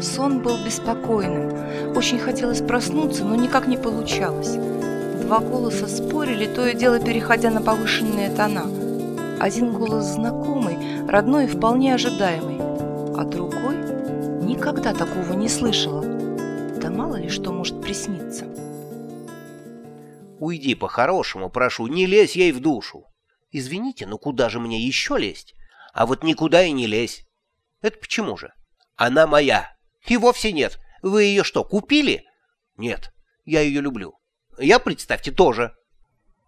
Сон был беспокойным. Очень хотелось проснуться, но никак не получалось. Два голоса спорили, то и дело переходя на повышенные тона. Один голос знакомый, родной и вполне ожидаемый, а другой никогда такого не слышала. Да мало ли что может присниться. «Уйди по-хорошему, прошу, не лезь ей в душу!» «Извините, но куда же мне еще лезть? А вот никуда и не лезь!» «Это почему же? Она моя!» И вовсе нет. Вы ее что, купили? Нет. Я ее люблю. Я, представьте, тоже.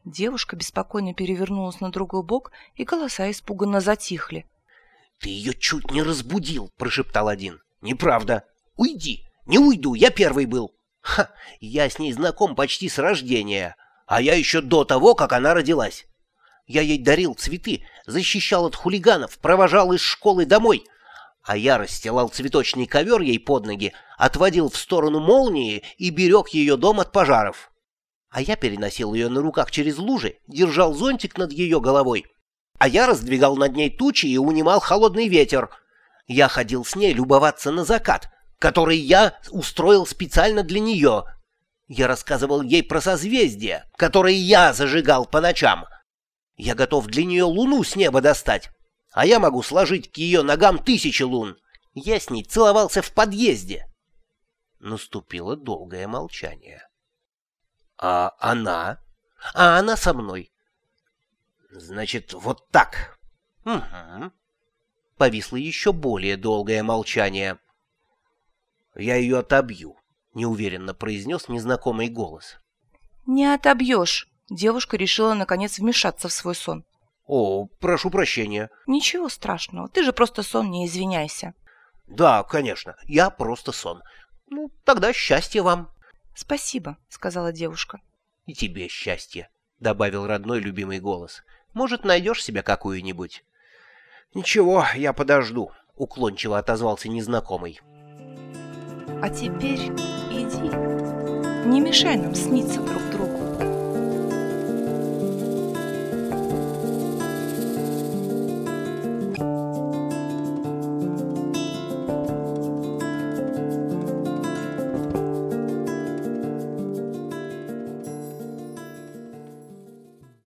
Девушка беспокойно перевернулась на другой бок, и голоса испуганно затихли. «Ты ее чуть не разбудил!» – прошептал один. «Неправда! Уйди! Не уйду! Я первый был! Ха! Я с ней знаком почти с рождения, а я еще до того, как она родилась! Я ей дарил цветы, защищал от хулиганов, провожал из школы домой!» а я расстилал цветочный ковер ей под ноги, отводил в сторону молнии и берег ее дом от пожаров. А я переносил ее на руках через лужи, держал зонтик над ее головой. А я раздвигал над ней тучи и унимал холодный ветер. Я ходил с ней любоваться на закат, который я устроил специально для нее. Я рассказывал ей про созвездия, которые я зажигал по ночам. Я готов для нее луну с неба достать а я могу сложить к ее ногам тысячи лун. Я с ней целовался в подъезде. Наступило долгое молчание. А она? А она со мной. Значит, вот так. Угу. Повисло еще более долгое молчание. Я ее отобью, неуверенно произнес незнакомый голос. Не отобьешь. Девушка решила наконец вмешаться в свой сон. «О, прошу прощения». «Ничего страшного, ты же просто сон, не извиняйся». «Да, конечно, я просто сон. Ну, тогда счастья вам». «Спасибо», — сказала девушка. «И тебе счастье», — добавил родной любимый голос. «Может, найдешь себе какую-нибудь?» «Ничего, я подожду», — уклончиво отозвался незнакомый. «А теперь иди, не мешай нам сниться друг другу».